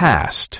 past.